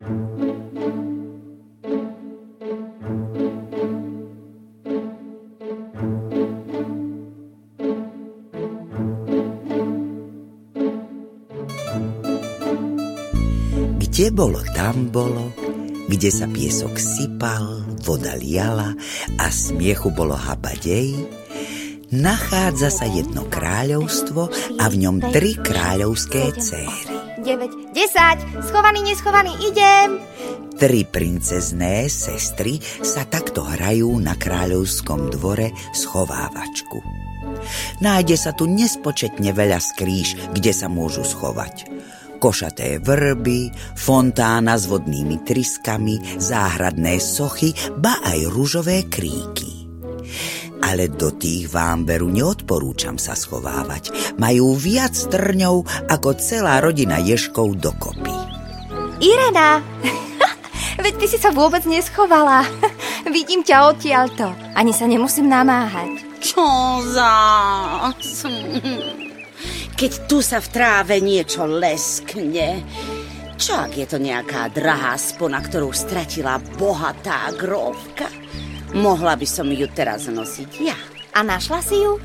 Kde bolo, tam bolo, kde sa piesok sypal, voda liala a smiechu bolo habadej, nachádza sa jedno kráľovstvo a v ňom tri kráľovské céry. 9, 10, schovaný, neschovaný, idem. Tri princezné sestry sa takto hrajú na kráľovskom dvore schovávačku. Nájde sa tu nespočetne veľa skrýš, kde sa môžu schovať košaté vrby, fontána s vodnými tryskami, záhradné sochy, ba aj rúžové kríky. Ale do tých vám veru neodporúčam sa schovávať. Majú viac trňov ako celá rodina ješkov dokopy. Irena, veď ty si sa vôbec neschovala. Vidím ťa odtiaľto. Ani sa nemusím namáhať. Čo za keď tu sa v tráve niečo leskne. Čo ak je to nejaká drahá spona, ktorú stratila bohatá grovka? Mohla by som ju teraz nosiť ja. A našla si ju?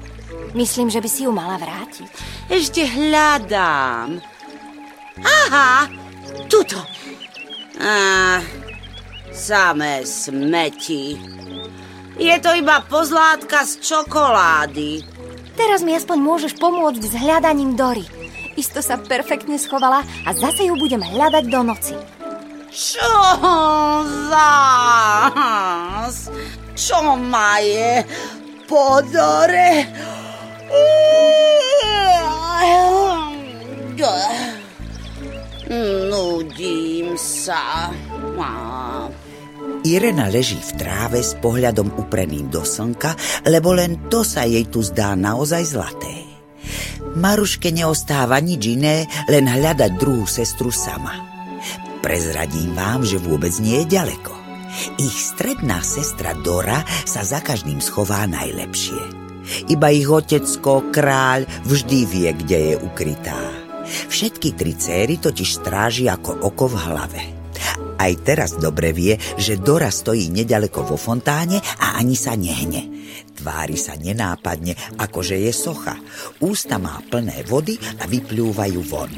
Myslím, že by si ju mala vrátiť. Ešte hľadám. Aha, tuto. Á, samé smeti. Je to iba pozlátka z čokolády. Teraz mi aspoň môžeš pomôcť s hľadaním Dory. Isto sa perfektne schovala a zase ju budem hľadať do noci. Čo zás? Čo ma je po Dore? Nudím sa. Irena leží v tráve s pohľadom upreným do slnka, lebo len to sa jej tu zdá naozaj zlaté. Maruške neostáva nič iné, len hľadať druhú sestru sama. Prezradím vám, že vôbec nie je ďaleko. Ich stredná sestra Dora sa za každým schová najlepšie. Iba ich otecko, kráľ, vždy vie, kde je ukrytá. Všetky tri céry totiž stráži ako oko v hlave. Aj teraz dobre vie, že Dora stojí nedaleko vo fontáne a ani sa nehne. Tvári sa nenápadne, akože je socha. Ústa má plné vody a vyplúvajú von.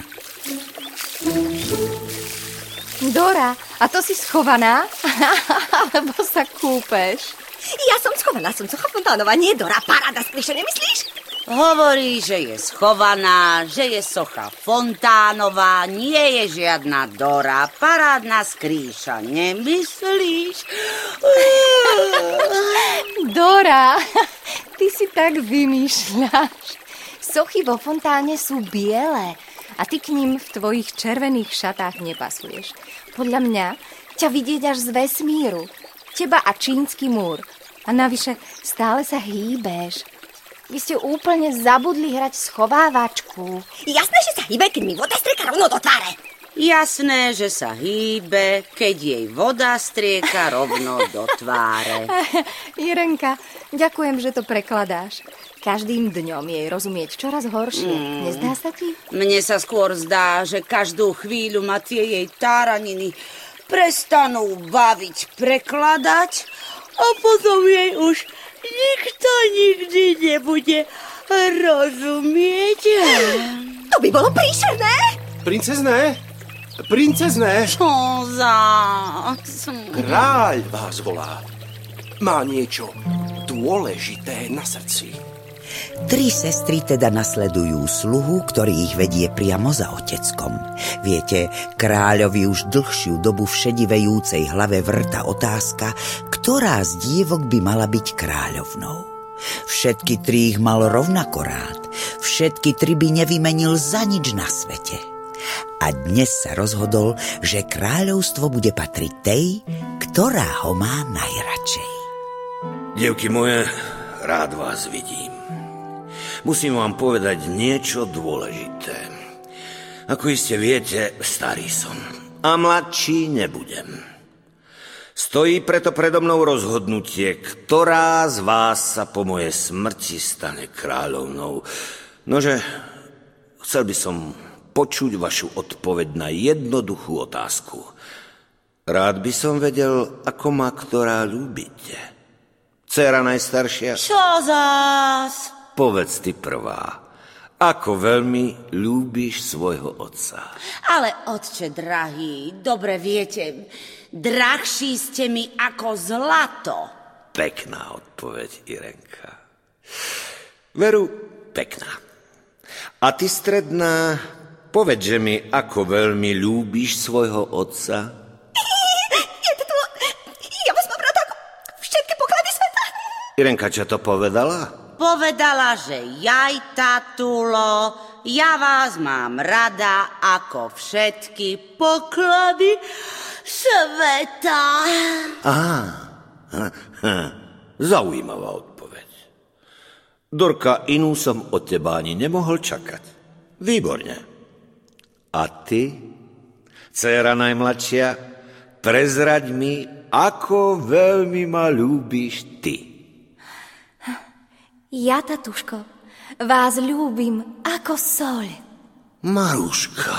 Dora, a to si schovaná? Alebo sa kúpeš? Ja som schovaná, som socha fontánova, nie Dora. Paráda, skryše, nemyslíš? Hovorí, že je schovaná, že je socha Fontánová, nie je žiadna Dora, parádna skrýša, nemyslíš? Dora, ty si tak vymýšľaš. Sochy vo fontáne sú biele a ty k ním v tvojich červených šatách nepasuješ. Podľa mňa ťa vidieť až z vesmíru. Teba a čínsky múr. A navyše stále sa hýbeš. Vy ste úplne zabudli hrať schovávačku. Jasné, že sa hýbe, keď mi voda strieka rovno do tváre. Jasné, že sa hýbe, keď jej voda strieka rovno do tváre. Irenka, ďakujem, že to prekladáš. Každým dňom jej rozumieť čoraz horšie. Mm. Nezdá sa ti? Mne sa skôr zdá, že každú chvíľu ma tie jej táraniny prestanú baviť prekladať a potom jej už nikto nikdy nebude rozumieť. To by bolo príšerné. Princezné? Princezné? Čo za... Kráľ vás volá. Má niečo dôležité na srdci. Tri sestry teda nasledujú sluhu, ktorý ich vedie priamo za oteckom. Viete, kráľovi už dlhšiu dobu v hlave vrta otázka, ktorá z dievok by mala byť kráľovnou. Všetky tri ich mal rovnako rád. Všetky tri by nevymenil za nič na svete. A dnes sa rozhodol, že kráľovstvo bude patriť tej, ktorá ho má najradšej. Dievky moje, rád vás vidím musím vám povedať niečo dôležité. Ako iste viete, starý som a mladší nebudem. Stojí preto predo mnou rozhodnutie, ktorá z vás sa po mojej smrti stane kráľovnou. Nože, chcel by som počuť vašu odpoveď na jednoduchú otázku. Rád by som vedel, ako ma ktorá ľúbite. Cera najstaršia? Čo zás? Povedz ty prvá. Ako veľmi ľúbiš svojho otca. Ale otče drahý, dobre viete, drahší ste mi ako zlato. Pekná odpoveď, Irenka. Veru, pekná. A ty stredná, povedz mi, ako veľmi ľúbiš svojho otca. Irenka, čo to povedala? Povedala, že jaj, tatulo, ja vás mám rada ako všetky poklady sveta. Aha, zaujímavá odpoveď. Dorka, inú som od teba ani nemohol čakať. Výborne. A ty, dcera najmladšia, prezraď mi, ako veľmi ma ľúbiš ty. Ja, tatuško, vás ľúbim ako soľ. Maruška,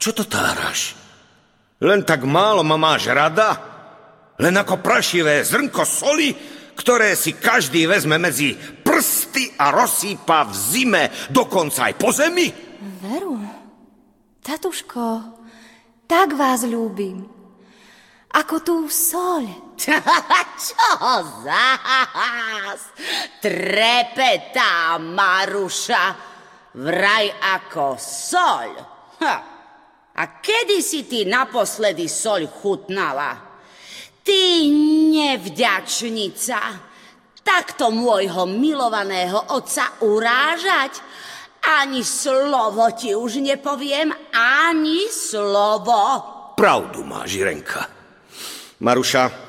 čo to táraš? Len tak málo ma máš rada? Len ako prašivé zrnko soli, ktoré si každý vezme medzi prsty a rozsýpa v zime, dokonca aj po zemi? Veru, tatuško, tak vás ľúbim. Ako tú soľ. Čo zás? Trepetá Maruša, vraj ako soľ. Ha. A kedy si ty naposledy soľ chutnala? Ty nevďačnica, takto môjho milovaného otca urážať? Ani slovo ti už nepoviem, ani slovo. Pravdu má Žirenka. Maruša,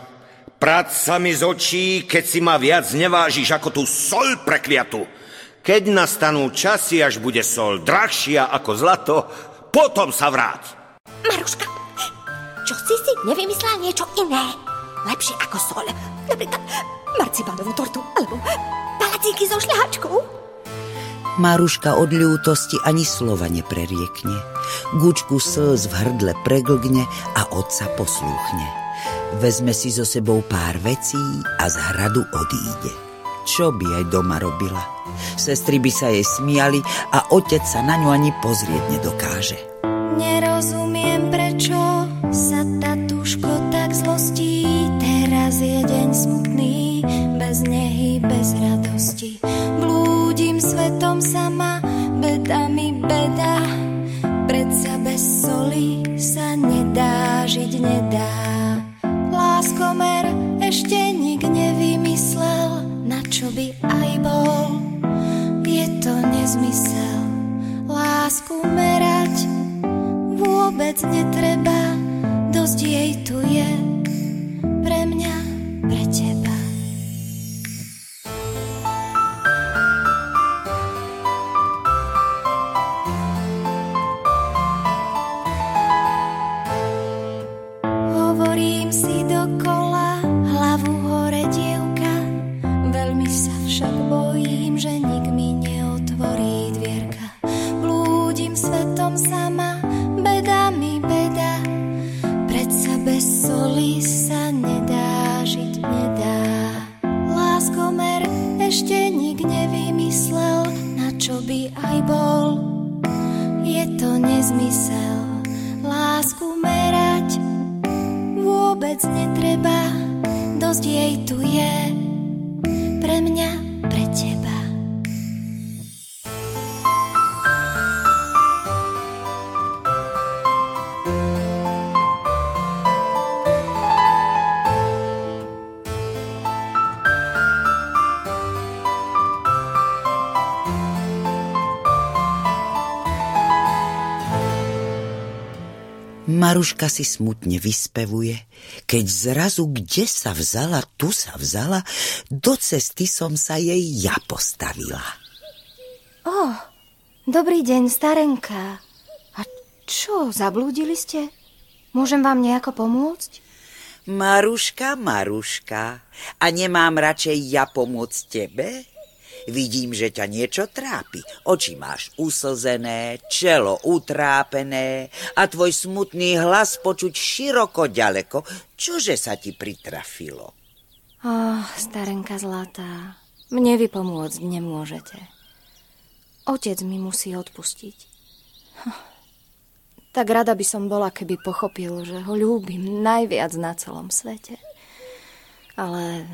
Prať sa mi z očí, keď si ma viac nevážiš ako tú sol prekliatu. Keď nastanú časy, až bude sol drahšia ako zlato, potom sa vráť. Maruška, čo si si nevymyslela niečo iné? Lepšie ako sol. Napríklad marcipánovú tortu alebo palacíky so šľahačkou. Maruška od ľútosti ani slova nepreriekne. Gučku slz v hrdle preglgne a otca poslúchne. Vezme si so sebou pár vecí a z hradu odíde. Čo by aj doma robila? Sestry by sa jej smiali a otec sa na ňu ani pozrieť nedokáže. Nerozumiem, prečo sa tatuško tak zlostí. Teraz je deň smutný, bez nehy, bez radosti. Blúdim svetom sama, beda mi beda. Predsa bez soli sa nedá, čo by aj bol. Je to nezmysel, lásku merať vôbec netreba, dosť jej tu je radosť jej tu je. Maruška si smutne vyspevuje, keď zrazu kde sa vzala, tu sa vzala, do cesty som sa jej ja postavila. Ó, oh, dobrý deň, starenka. A čo, zablúdili ste? Môžem vám nejako pomôcť? Maruška, Maruška, a nemám radšej ja pomôcť tebe? Vidím, že ťa niečo trápi. Oči máš uslzené, čelo utrápené a tvoj smutný hlas počuť široko ďaleko. Čože sa ti pritrafilo? Oh, starenka zlatá, mne vy pomôcť nemôžete. Otec mi musí odpustiť. Tak rada by som bola, keby pochopil, že ho ľúbim najviac na celom svete. Ale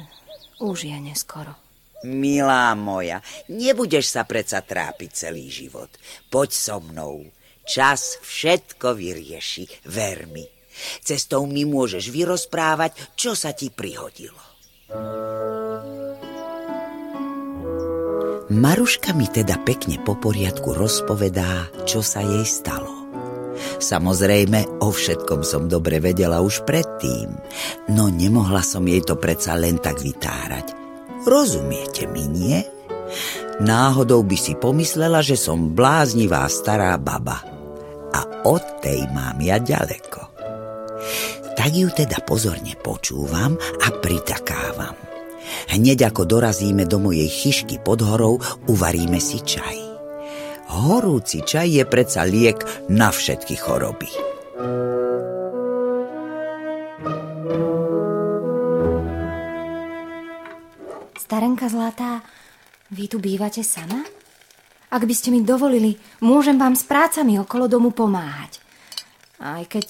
už je neskoro. Milá moja, nebudeš sa predsa trápiť celý život. Poď so mnou. Čas všetko vyrieši, ver mi. Cestou mi môžeš vyrozprávať, čo sa ti prihodilo. Maruška mi teda pekne po poriadku rozpovedá, čo sa jej stalo. Samozrejme, o všetkom som dobre vedela už predtým, no nemohla som jej to predsa len tak vytárať. Rozumiete mi, nie? Náhodou by si pomyslela, že som bláznivá stará baba. A od tej mám ja ďaleko. Tak ju teda pozorne počúvam a pritakávam. Hneď ako dorazíme do mojej chyšky pod horou, uvaríme si čaj. Horúci čaj je predsa liek na všetky choroby. Starenka zlatá, vy tu bývate sama? Ak by ste mi dovolili, môžem vám s prácami okolo domu pomáhať. Aj keď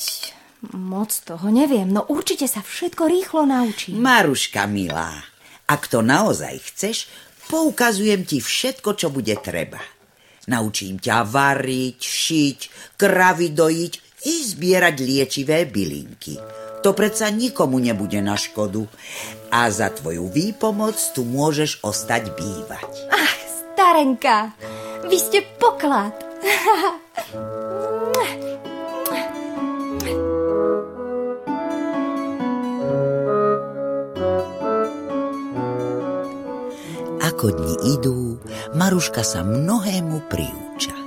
moc toho neviem, no určite sa všetko rýchlo naučím. Maruška milá, ak to naozaj chceš, poukazujem ti všetko, čo bude treba. Naučím ťa variť, šiť, kravy dojiť i zbierať liečivé bylinky. To predsa nikomu nebude na škodu. A za tvoju výpomoc tu môžeš ostať bývať. Ach, starenka, vy ste poklad. Ako dni idú, Maruška sa mnohému priúča.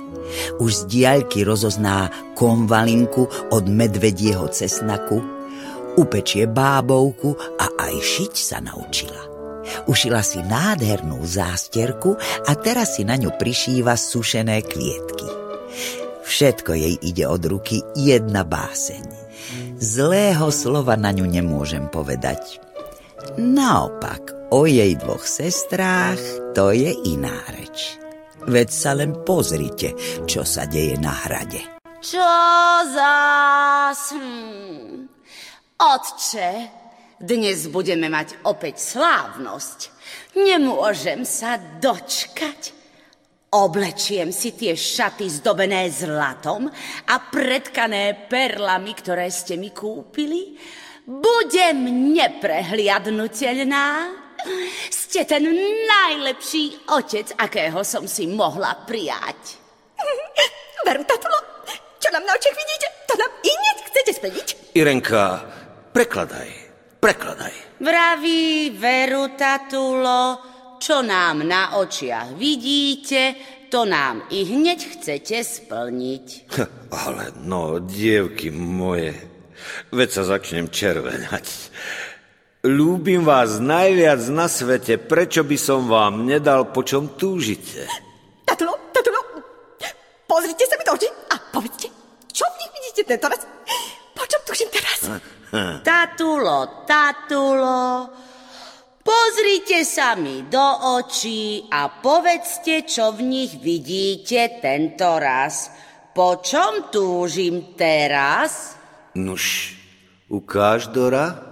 Už z diaľky rozozná konvalinku od medvedieho cesnaku, Upečie bábovku a aj šiť sa naučila. Ušila si nádhernú zásterku a teraz si na ňu prišíva sušené kvietky. Všetko jej ide od ruky jedna báseň. Zlého slova na ňu nemôžem povedať. Naopak, o jej dvoch sestrách to je iná reč. Veď sa len pozrite, čo sa deje na hrade. Čo zás? Hm. Otče, dnes budeme mať opäť slávnosť. Nemôžem sa dočkať. Oblečiem si tie šaty zdobené zlatom a predkané perlami, ktoré ste mi kúpili. Budem neprehliadnutelná. Ste ten najlepší otec, akého som si mohla prijať. Veru, tatulo, čo nám na očiach vidíte, to nám i hneď chcete splniť. Irenka, Prekladaj, prekladaj. Vraví veru, tatulo, čo nám na očiach vidíte, to nám i hneď chcete splniť. Ale no, dievky moje, veď sa začnem červenať. Ľúbim vás najviac na svete, prečo by som vám nedal, po čom túžite? Tatulo, tatulo, pozrite sa mi do očí a povedzte, čo v nich vidíte tento raz? Po čom túžim teraz? Tatulo, tatulo, pozrite sa mi do očí a povedzte, čo v nich vidíte tento raz. Po čom túžim teraz? Nuž, ukáž, Dora.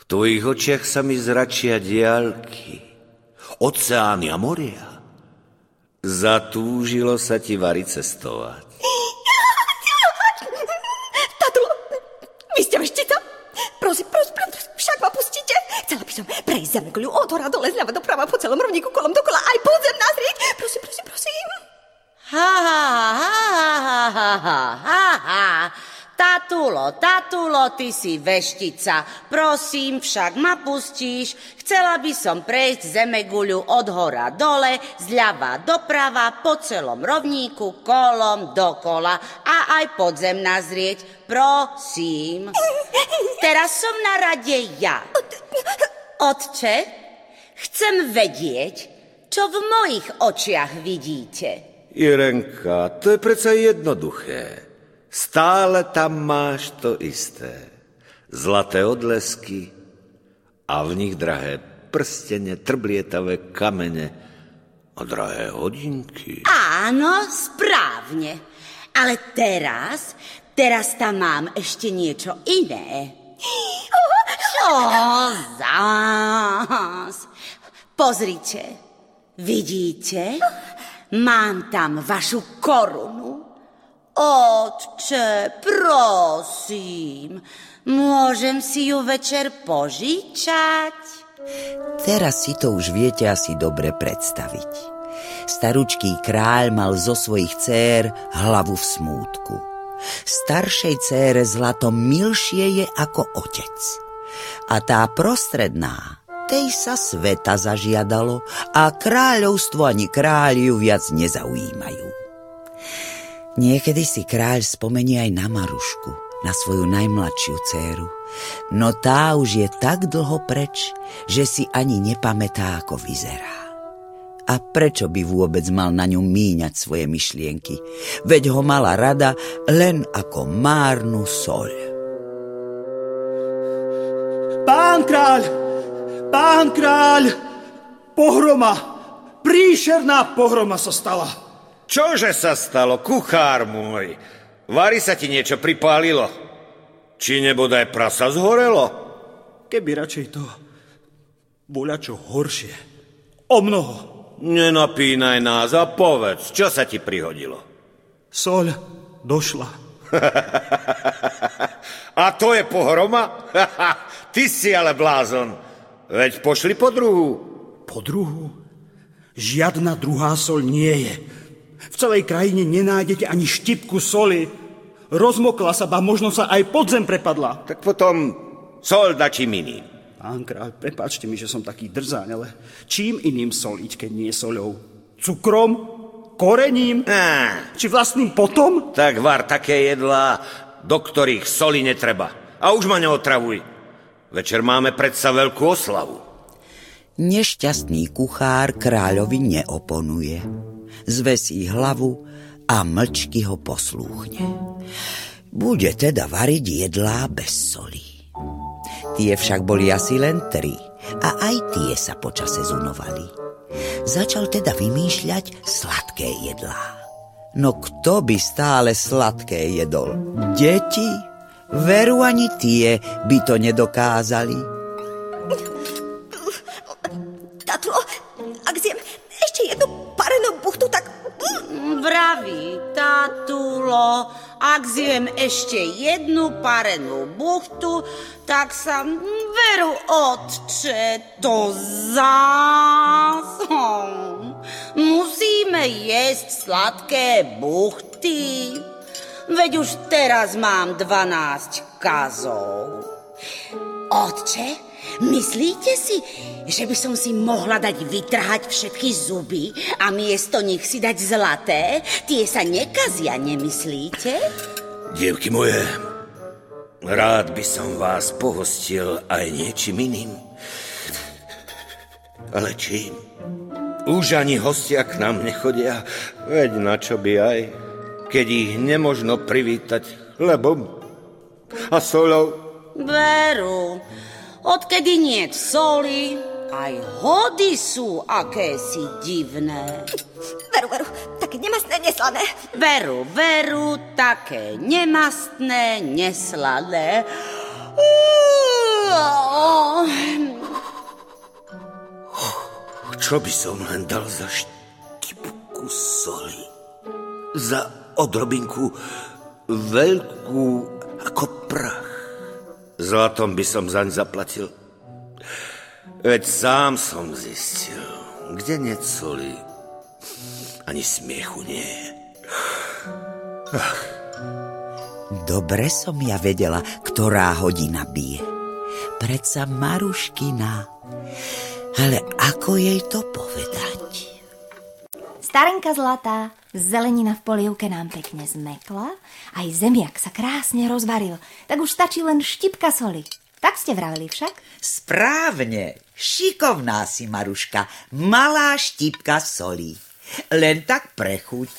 V tvojich očiach sa mi zračia diálky, oceány a moria. Zatúžilo sa ti vari cestovať. Zemegľu od hora dole, zľava doprava, po celom rovníku, kolom dokola, aj podzem nazrieť. Prosím, prosím, prosím. Ha, ha, ha, ha, ha, ha, ha, ha. Tatulo, tatulo, ty si veštica. Prosím, však ma pustíš. Chcela by som prejsť zemeguľu od hora dole, zľava doprava, po celom rovníku, kolom dokola a aj podzem nazrieť. Prosím. Teraz som na rade ja. Otče, Chcem vedieť, čo v mojich očiach vidíte. Irenka, to je predsa jednoduché. Stále tam máš to isté. Zlaté odlesky a v nich drahé prstene, trblietavé kamene a drahé hodinky. Áno, správne. Ale teraz, teraz tam mám ešte niečo iné. Čo zás? Pozrite, vidíte? Mám tam vašu korunu. Otče, prosím, môžem si ju večer požičať? Teraz si to už viete asi dobre predstaviť. Staručký kráľ mal zo svojich cér hlavu v smútku. Staršej cére zlato milšie je ako otec. A tá prostredná, tej sa sveta zažiadalo a kráľovstvo ani kráľ viac nezaujímajú. Niekedy si kráľ spomenie aj na Marušku, na svoju najmladšiu dceru. No tá už je tak dlho preč, že si ani nepamätá, ako vyzerá. A prečo by vôbec mal na ňu míňať svoje myšlienky? Veď ho mala rada len ako márnu soľ. Pán kráľ! Pán kráľ, pohroma, príšerná pohroma sa stala. Čože sa stalo, kuchár môj? Vary sa ti niečo pripálilo? Či nebodaj prasa zhorelo? Keby radšej to bola čo horšie. O mnoho. Nenapínaj nás a povedz, čo sa ti prihodilo. Soľ došla. a to je pohroma? Ty si ale blázon. Veď pošli po druhú. Po druhú? Žiadna druhá sol nie je. V celej krajine nenájdete ani štipku soli. Rozmokla sa, ba možno sa aj podzem prepadla. Tak potom sol dačím iným. Pán kráľ, prepáčte mi, že som taký drzáň, ale čím iným soliť, keď nie soľou? Cukrom? Korením? Á. Či vlastným potom? Tak var také jedlá, do ktorých soli netreba. A už ma neotravuj. Večer máme predsa veľkú oslavu. Nešťastný kuchár kráľovi neoponuje. Zvesí hlavu a mlčky ho poslúchne. Bude teda variť jedlá bez soli. Tie však boli asi len tri a aj tie sa počase zunovali. Začal teda vymýšľať sladké jedlá. No kto by stále sladké jedol? Deti? Veru ani tie by to nedokázali. Tatulo, ak zjem ešte jednu parenú buchtu, tak... Vraví, tatulo, ak zjem ešte jednu parenú buchtu, tak sa veru, otče, to zás. Musíme jesť sladké buchty. Veď už teraz mám 12 kazov. Otče, myslíte si, že by som si mohla dať vytrhať všetky zuby a miesto nich si dať zlaté? Tie sa nekazia, nemyslíte? Dievky moje, rád by som vás pohostil aj niečím iným. Ale čím? Už ani hostia k nám nechodia, veď na čo by aj keď ich nemožno privítať chlebom a solou. Veru, odkedy nie soli, aj hody sú akési divné. Veru, veru, také nemastné, neslané. Veru, veru, také nemastné, neslané. Čo by som len dal za štipku soli? Za odrobinku veľkú ako prach. Zlatom by som zaň zaplatil. Veď sám som zistil, kde necoli, ani smiechu nie je. Ach. Dobre som ja vedela, ktorá hodina bije. Predsa Maruškina. Ale ako jej to povedať? Starenka zlatá, zelenina v polievke nám pekne zmekla, aj zemiak sa krásne rozvaril, tak už stačí len štipka soli. Tak ste vraveli však? Správne. Šikovná si, Maruška. Malá štipka soli. Len tak prechuť.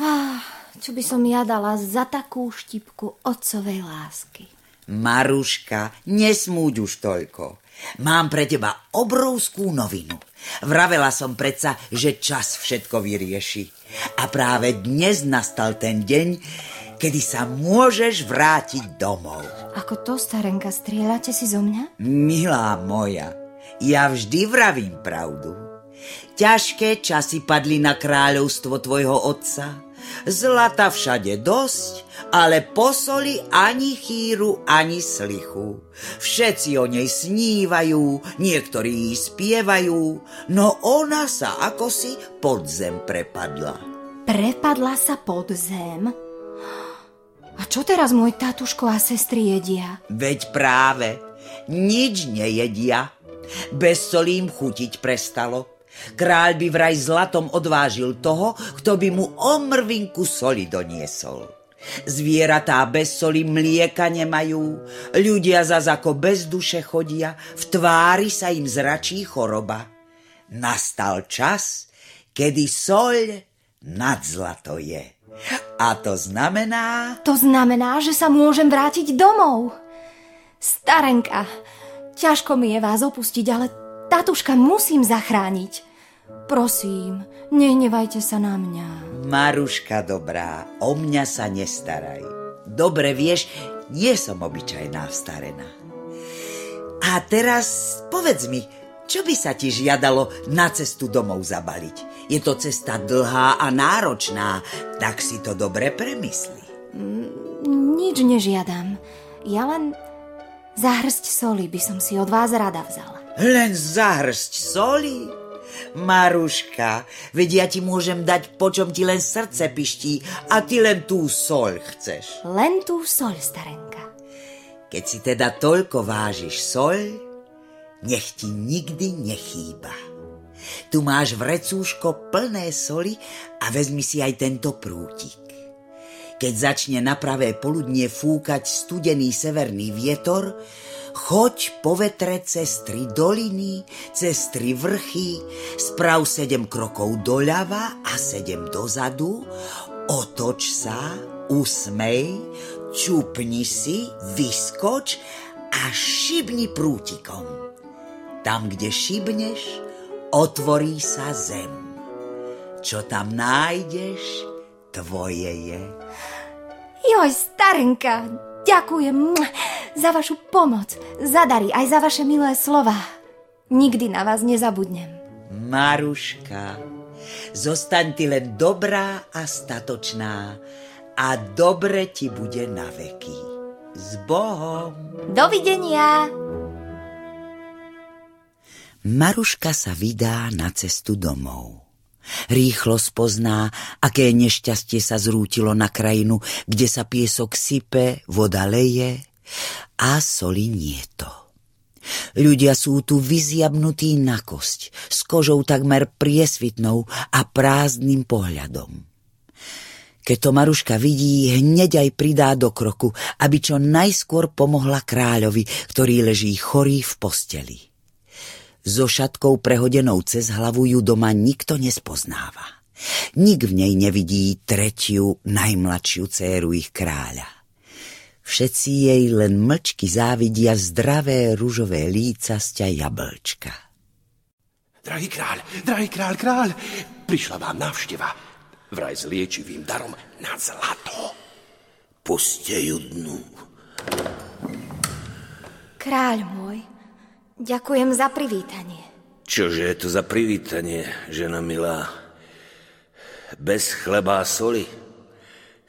Ah, čo by som ja dala za takú štipku otcovej lásky. Maruška, nesmúď už toľko. Mám pre teba obrovskú novinu. Vravela som predsa, že čas všetko vyrieši. A práve dnes nastal ten deň, kedy sa môžeš vrátiť domov. Ako to, starenka, strieľate si zo mňa? Milá moja, ja vždy vravím pravdu. Ťažké časy padli na kráľovstvo tvojho otca. Zlata všade dosť, ale posoli ani chýru, ani slichu. Všetci o nej snívajú, niektorí jej spievajú, no ona sa ako si pod zem prepadla. Prepadla sa pod zem? A čo teraz môj tatuško a sestry jedia? Veď práve, nič nejedia. Bez solí im chutiť prestalo. Kráľ by vraj zlatom odvážil toho, kto by mu omrvinku soli doniesol. Zvieratá bez soli mlieka nemajú, ľudia zas ako bez duše chodia, v tvári sa im zračí choroba. Nastal čas, kedy soľ nad zlato je. A to znamená... To znamená, že sa môžem vrátiť domov. Starenka, ťažko mi je vás opustiť, ale tatuška musím zachrániť. Prosím, nehnevajte sa na mňa. Maruška dobrá, o mňa sa nestaraj. Dobre vieš, nie som obyčajná vstarená. A teraz povedz mi, čo by sa ti žiadalo na cestu domov zabaliť? Je to cesta dlhá a náročná, tak si to dobre premysli. Mm, nič nežiadam. Ja len zahrsť soli by som si od vás rada vzala. Len zahrsť soli? Maruška, veď ja ti môžem dať, po čom ti len srdce piští a ty len tú soľ chceš. Len tú soľ, starenka. Keď si teda toľko vážiš soľ, nech ti nikdy nechýba. Tu máš vrecúško plné soli a vezmi si aj tento prútik. Keď začne na pravé poludnie fúkať studený severný vietor, choď po vetre cez tri doliny, cez tri vrchy, sprav sedem krokov doľava a sedem dozadu, otoč sa, usmej, čupni si, vyskoč a šibni prútikom. Tam, kde šibneš, otvorí sa zem. Čo tam nájdeš, tvoje je. Joj, starenka, ďakujem za vašu pomoc, za dary, aj za vaše milé slova. Nikdy na vás nezabudnem. Maruška, zostaň ty len dobrá a statočná a dobre ti bude na veky. S Bohom. Dovidenia. Maruška sa vydá na cestu domov. Rýchlo spozná, aké nešťastie sa zrútilo na krajinu, kde sa piesok sype, voda leje a soli nie to. Ľudia sú tu vyziabnutí na kosť, s kožou takmer priesvitnou a prázdnym pohľadom. Keď to Maruška vidí, hneď aj pridá do kroku, aby čo najskôr pomohla kráľovi, ktorý leží chorý v posteli. So šatkou prehodenou cez hlavu ju doma nikto nespoznáva. Nik v nej nevidí tretiu, najmladšiu céru ich kráľa. Všetci jej len mlčky závidia zdravé ružové líca sťa jablčka. Drahý kráľ, drahý kráľ, kráľ, prišla vám návšteva. Vraj s liečivým darom na zlato. Puste ju dnu. Kráľ môj, Ďakujem za privítanie. Čože je to za privítanie, žena milá? Bez chleba a soli?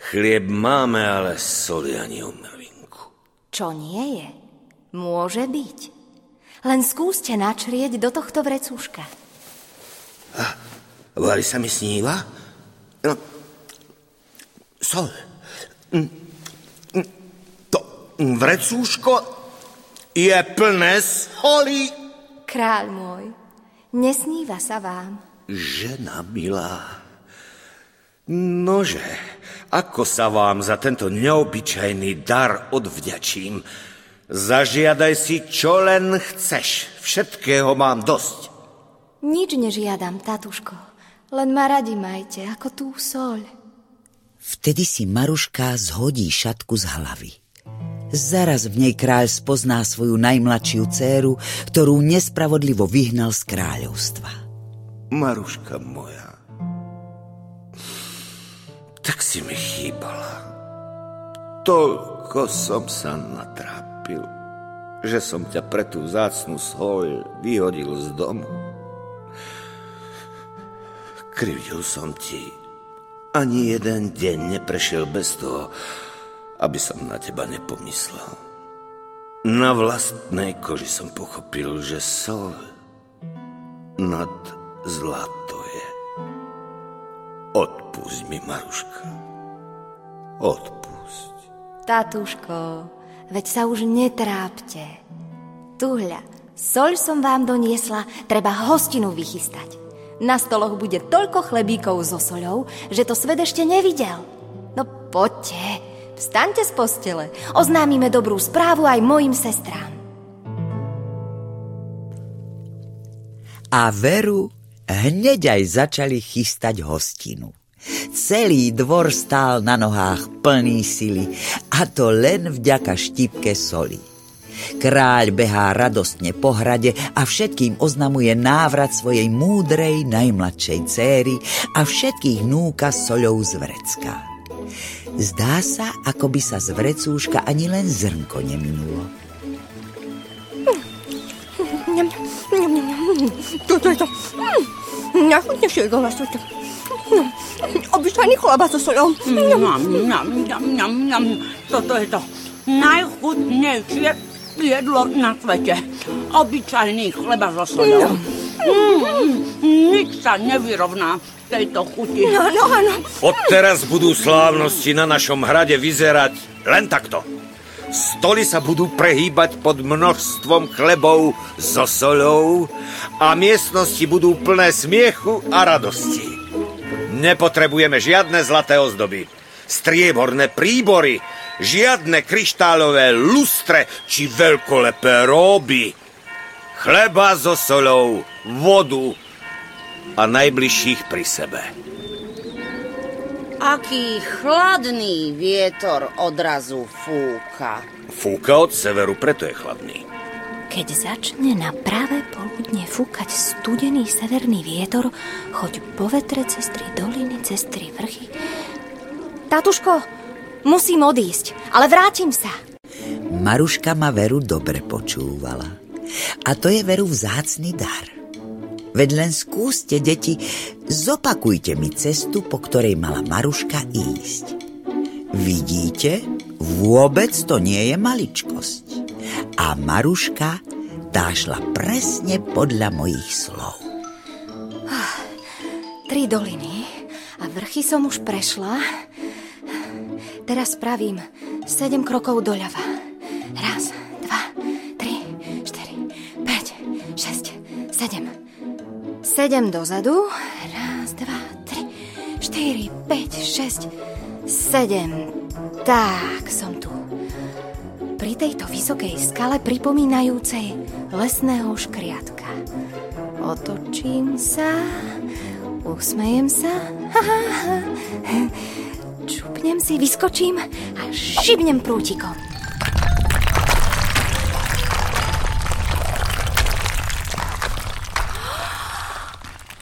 Chlieb máme, ale soli ani umrvinku. Čo nie je, môže byť. Len skúste načrieť do tohto vrecúška. A Vali sa mi sníva? No, sol. Mm, mm, to vrecúško je plné soli. Kráľ môj, nesníva sa vám. Žena milá, nože, ako sa vám za tento neobyčajný dar odvďačím, Zažiadaj si, čo len chceš. Všetkého mám dosť. Nič nežiadam, tatuško. Len ma radi majte, ako tú soľ. Vtedy si Maruška zhodí šatku z hlavy. Zaraz v nej kráľ spozná svoju najmladšiu dceru, ktorú nespravodlivo vyhnal z kráľovstva. Maruška moja, tak si mi chýbala. Toľko som sa natrápil, že som ťa pre tú zácnu soľ vyhodil z domu. Krivdil som ti. Ani jeden deň neprešiel bez toho, aby som na teba nepomyslel. Na vlastnej koži som pochopil, že sol nad zlato je. Odpúsť mi, Maruška. Odpúsť. Tatúško, veď sa už netrápte. Tuhľa, soľ som vám doniesla, treba hostinu vychystať. Na stoloch bude toľko chlebíkov so soľou, že to svet ešte nevidel. No poďte, vstaňte z postele, oznámime dobrú správu aj mojim sestrám. A Veru hneď aj začali chystať hostinu. Celý dvor stál na nohách plný sily a to len vďaka štipke soli. Kráľ behá radostne po hrade a všetkým oznamuje návrat svojej múdrej najmladšej céry a všetkých núka soľou z vrecka. Zdá sa, ako by sa z vrecúška ani len zrnko neminulo. Toto je to najchutnejšie svete. Obyčajný chleba so solou. Mňam, mňam, mňam, mňam, mňam. Toto je to najchutnejšie jedlo na svete. Obyčajný chleba so solou. Mm, nič sa nevyrovná tejto chuti. No, no, no. Odteraz budú slávnosti na našom hrade vyzerať len takto. Stoly sa budú prehýbať pod množstvom chlebov so solou a miestnosti budú plné smiechu a radosti. Nepotrebujeme žiadne zlaté ozdoby, strieborné príbory, žiadne kryštálové lustre či veľkolepé róby. Chleba so solou, vodu a najbližších pri sebe. Aký chladný vietor odrazu fúka. Fúka od severu, preto je chladný. Keď začne na pravé poludne fúkať studený severný vietor, choď po vetre cez tri doliny, cez tri vrchy. Tatuško, musím odísť, ale vrátim sa. Maruška ma Veru dobre počúvala. A to je Veru vzácny dar. Veď len skúste, deti, zopakujte mi cestu, po ktorej mala Maruška ísť. Vidíte, vôbec to nie je maličkosť. A Maruška tá šla presne podľa mojich slov. Tri doliny a vrchy som už prešla. Teraz spravím sedem krokov doľava. Raz, dva, tri, štyri, päť, šesť, sedem. Sedem dozadu. Raz, dva, tri, štyri, päť, šesť, sedem. Tak, som tu. Pri tejto vysokej skale pripomínajúcej lesného škriatka. Otočím sa, usmejem sa, ha, ha, ha. čupnem si, vyskočím a šibnem prútikom.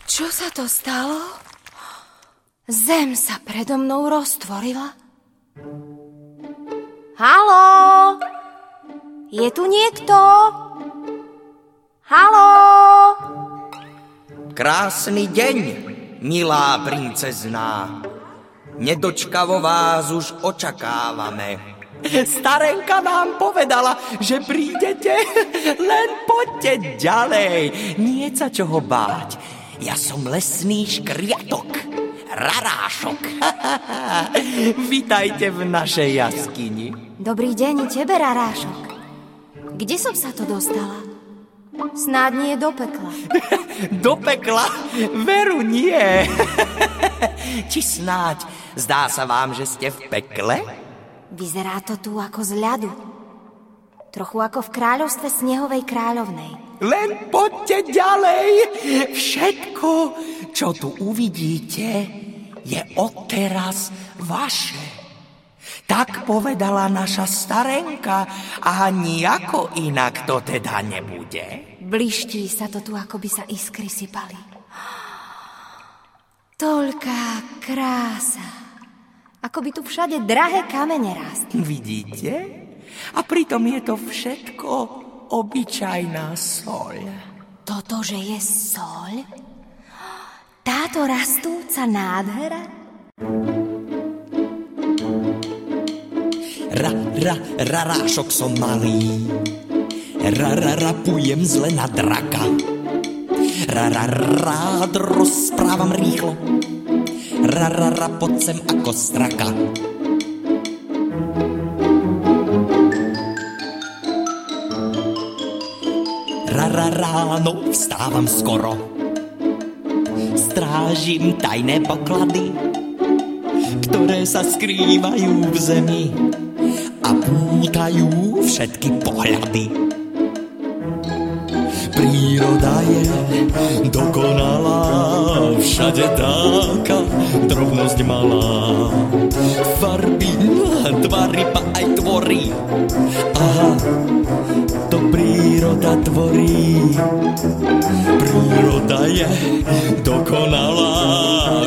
Čo sa to stalo? Zem sa predo mnou roztvorila. Haló? Je tu niekto? Haló? Krásny deň, milá princezná. Nedočkavo vás už očakávame. Starenka nám povedala, že prídete, len poďte ďalej. Nie sa čoho báť. Ja som lesný škriatok, rarášok. Vítajte v našej jaskyni. Dobrý deň tebe, Rarášok. Kde som sa to dostala? Snáď nie do pekla. Do pekla? Veru nie. Či snáď zdá sa vám, že ste v pekle? Vyzerá to tu ako z ľadu. Trochu ako v kráľovstve Snehovej kráľovnej. Len poďte ďalej. Všetko, čo tu uvidíte, je odteraz vaše. Tak povedala naša starenka a nijako inak to teda nebude. Bliští sa to tu, ako by sa iskry sypali. Toľká krása. Ako by tu všade drahé kamene rástli. Vidíte? A pritom je to všetko obyčajná soľ. Toto, že je soľ? Táto rastúca nádhera? Ra, ra, rarášok som malý. Ra, ra, rapujem zle na draka. Ra, ra, rád rozprávam rýchlo. Ra, ra, ra, poď sem ako straka. Ra, ra, ráno vstávam skoro. Strážim tajné poklady, ktoré sa skrývajú v zemi pútajú všetky pohľady. Príroda je dokonalá, všade taká drobnosť malá. Farby, tvary pa aj tvorí. Aha, príroda tvorí. Príroda je dokonalá,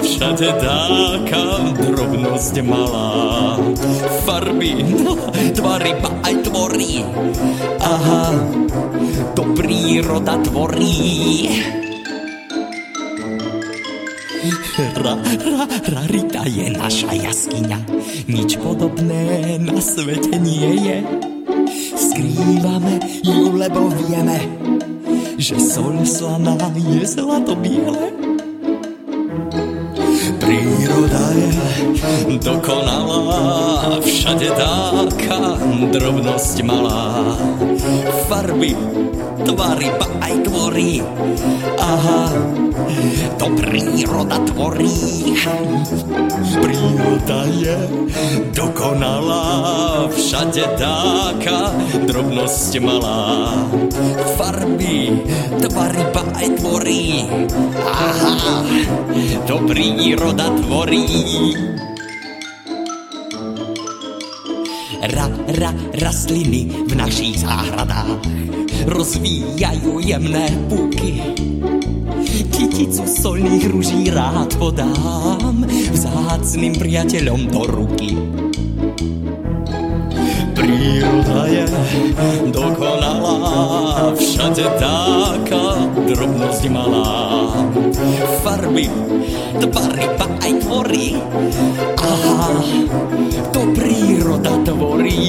všade taká drobnosť malá. Farby, tvary pa aj tvorí. Aha, to príroda tvorí. Ra, ra, rarita je naša jaskyňa, nič podobné na svete nie je. Skrývame ju, lebo vieme, že sol slaná je zlato biele. Príroda je dokonalá, všade taká drobnosť malá. Farby, tvary, pa aj tvorí. Aha, to príroda tvorí. Príroda je dokonalá, všade taká drobnosť malá. Farby, tvary, pa aj tvorí. Aha, to príroda tvorí. Ra, ra, rastliny v našich záhradách rozvíjajú jemné púky. Kyticu solných ruží rád podám vzácným priateľom do ruky. Príroda je dokonalá, všade taká drobnosť malá. Farby, tvary, aj tvorí. Aha, to príroda tvorí.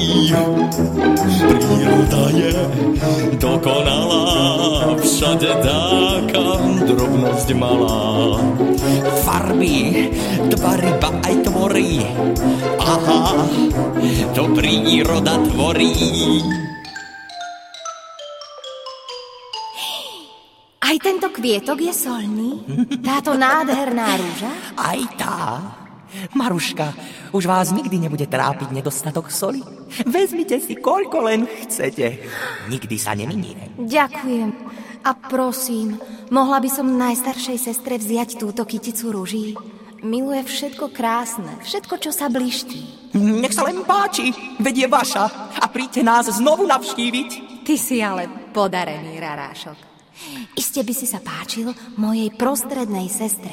Príroda je dokonalá, všade taká drobnosť malá. Farby, tvary, pa aj tvorí. Aha, to príroda tvorí. Aj tento kvietok je solný? Táto nádherná rúža? Aj tá. Maruška, už vás nikdy nebude trápiť nedostatok soli. Vezmite si koľko len chcete. Nikdy sa neminie. Ďakujem. A prosím, mohla by som najstaršej sestre vziať túto kyticu rúží? Miluje všetko krásne, všetko, čo sa bliští. Nech sa len páči, veď je vaša a príďte nás znovu navštíviť. Ty si ale podarený, Rarášok. Iste by si sa páčil mojej prostrednej sestre.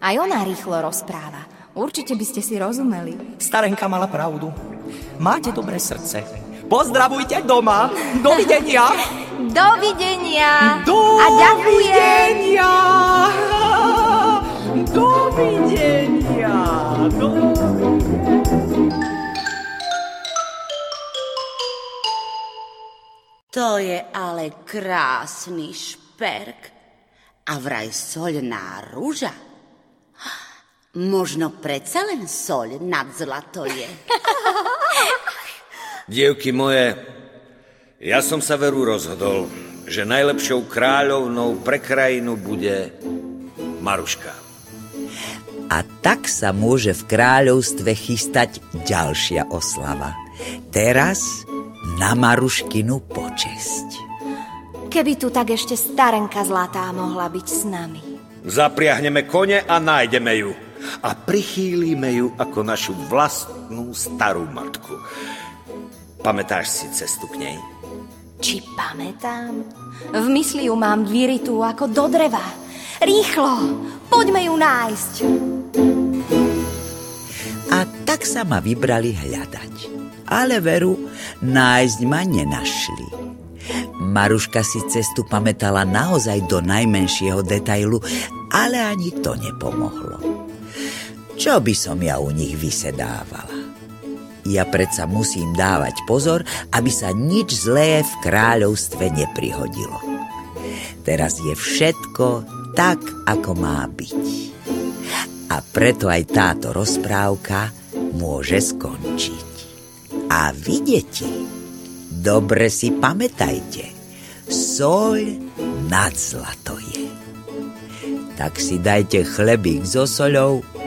Aj ona rýchlo rozpráva. Určite by ste si rozumeli. Starenka mala pravdu. Máte dobré srdce. Pozdravujte doma. Dovidenia. Dovidenia. Do A ďakujem. Dovidenia. Dovidenia. Do... To je ale krásny šperk. A vraj soľná rúža. Možno predsa len soľ nad zlato je. Dievky moje, ja som sa veru rozhodol, že najlepšou kráľovnou pre krajinu bude Maruška. A tak sa môže v kráľovstve chystať ďalšia oslava. Teraz na Maruškinu počesť. Keby tu tak ešte starenka zlatá mohla byť s nami. Zapriahneme kone a nájdeme ju. A prichýlime ju ako našu vlastnú starú matku. Pamätáš si cestu k nej? Či pamätám? V mysli ju mám vyritú ako do dreva. Rýchlo, poďme ju nájsť. A tak sa ma vybrali hľadať. Ale veru, nájsť ma nenašli. Maruška si cestu pamätala naozaj do najmenšieho detailu, ale ani to nepomohlo. Čo by som ja u nich vysedávala? Ja predsa musím dávať pozor, aby sa nič zlé v kráľovstve neprihodilo. Teraz je všetko tak, ako má byť. A preto aj táto rozprávka môže skončiť. A vidíte, dobre si pamätajte, soľ nad zlato je. Tak si dajte chlebík so soľou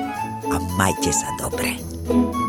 a majte sa dobre.